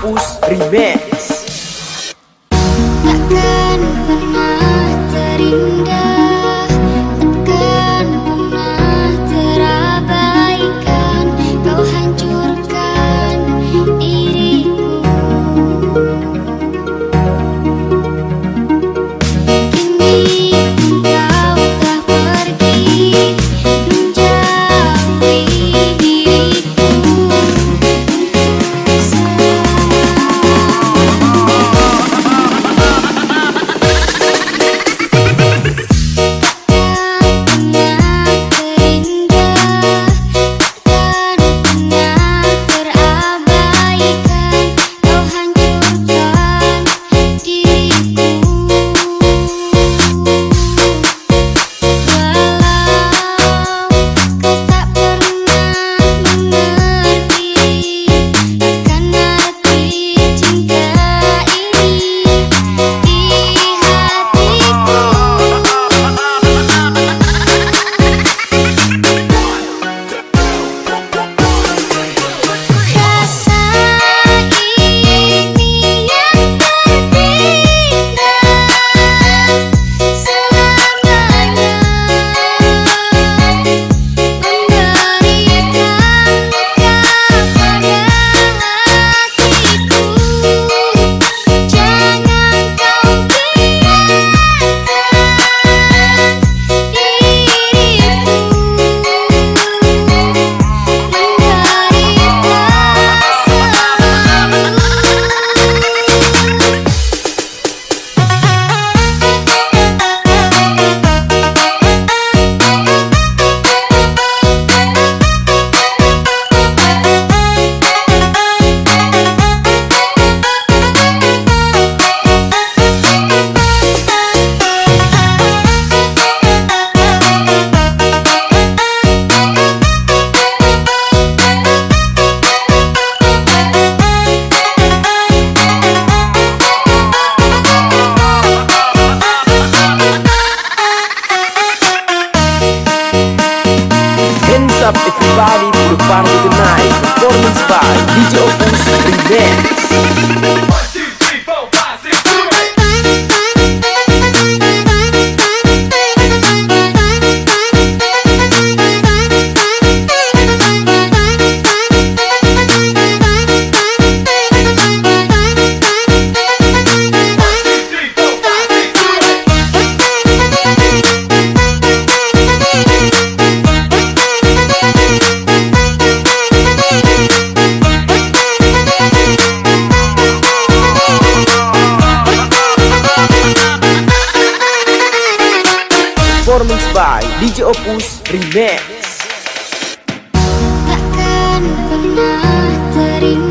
DJ performance by DJ Opus Remix. Takkan pernah terima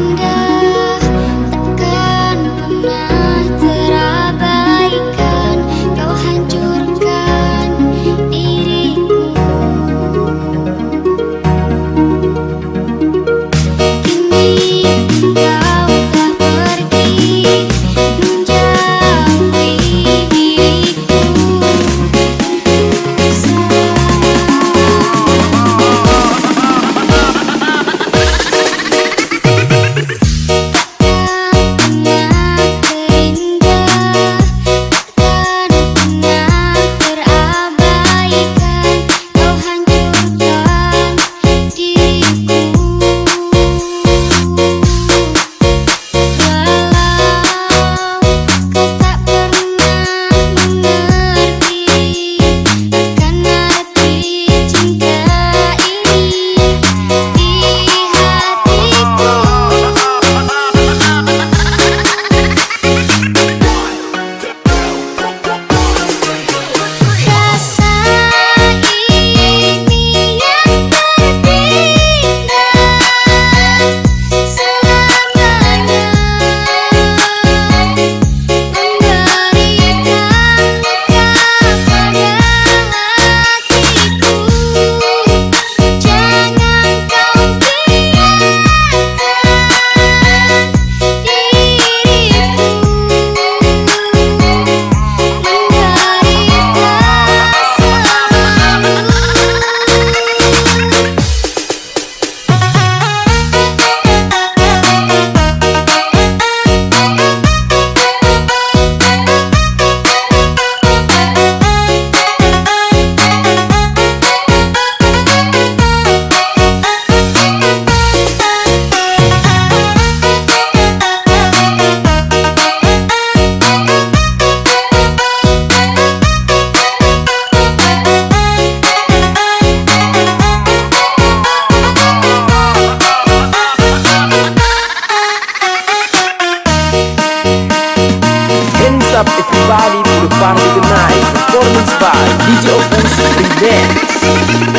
Video Boost Remix.